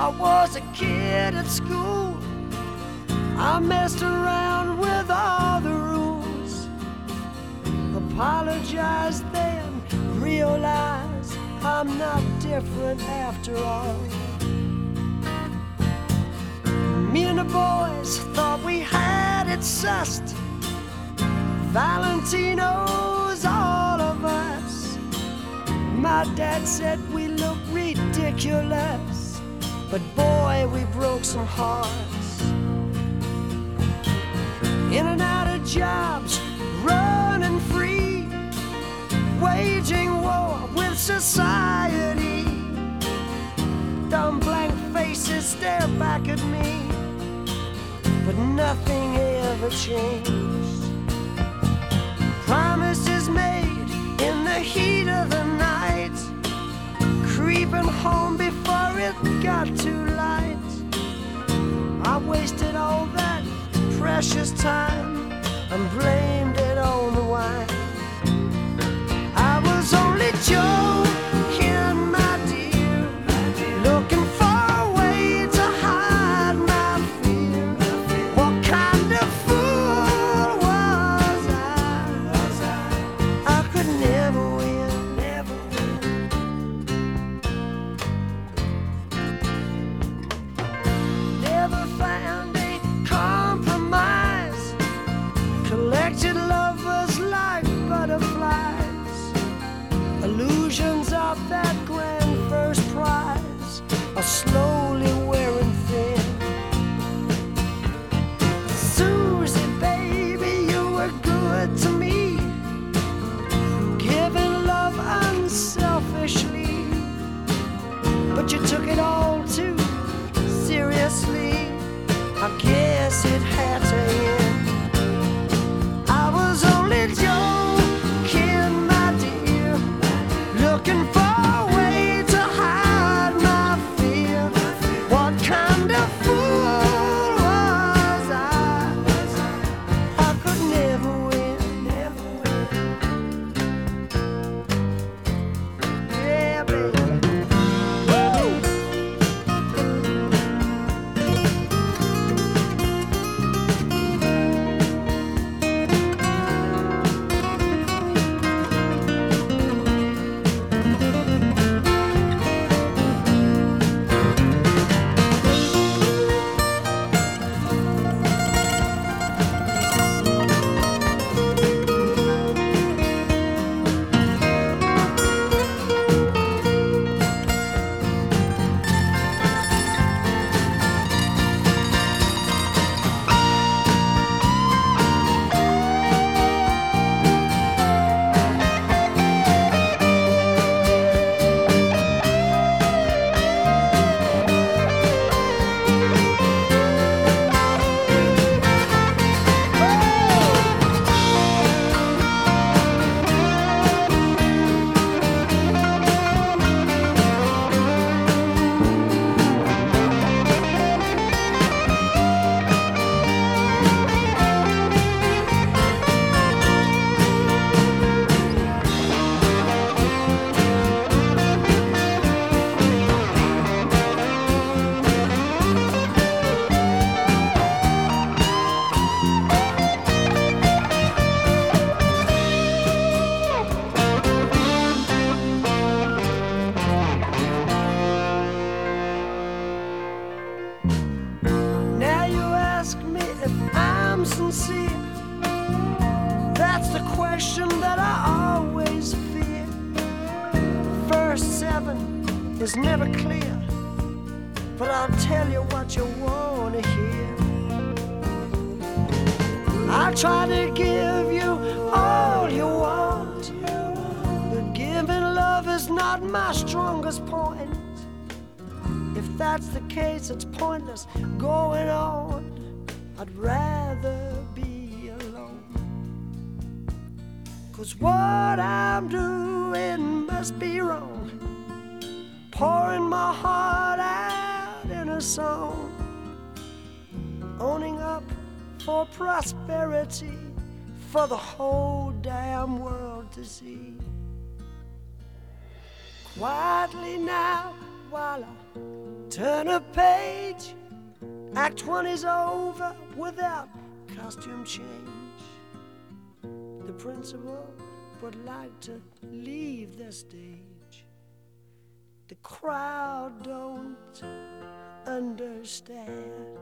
I was a kid at school. I messed around with all the rules. Apologize then, realize I'm not different after all. Me and the boys thought we had it sussed. Valentino's all of us. My dad said we look ridiculous, but boy, we broke some hearts. In and out of jobs, running free, waging war with society. Dumb blank faces stare back at me, but nothing ever changed. Promises made in the heat of the night, creeping home it got too light. I wasted all that precious time and blamed Collected lovers like butterflies. Illusions of that grand first prize are slowly wearing thin. Susie, baby, you were good to me. Giving love unselfishly. But you took it all I'm. That's the question that I always fear. Verse 7 is never clear, but I'll tell you what you want to hear. I try to give you all you want, but giving love is not my strongest point. If that's the case, it's pointless going on. I'd rather Cause what I'm doing must be wrong. Pouring my heart out in a song. Owning up for prosperity for the whole damn world to see. Quietly now, while I Turn a page, Act One is over without costume change. The principal would like to leave the stage. The crowd don't understand.